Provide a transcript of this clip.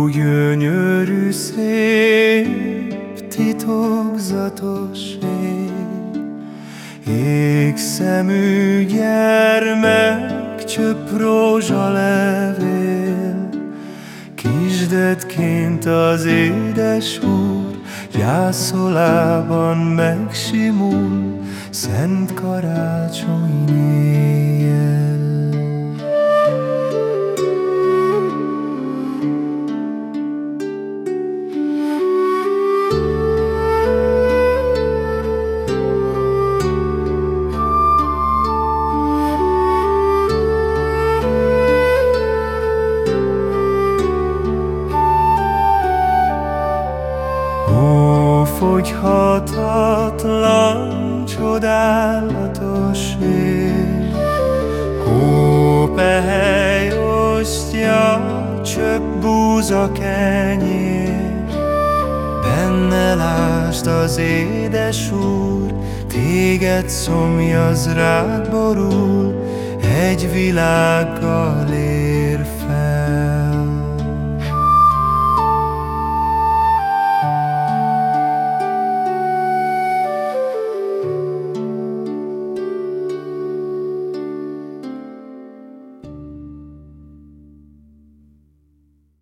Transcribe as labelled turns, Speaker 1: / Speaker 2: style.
Speaker 1: Ó, gyönyörű, szép, titokzatos ég, Égszemű gyermek, csöpp rózsalevél, Kisdetként az édes úr, Gyászolában megsimul, Szent karácsony éjjel. Fogyhatatlan, csodálatos ég. Hópehely osztja, csöpp búza kenyér. Benne lásd az édes úr, téged szomjaz rád borul, egy világgal ér fel.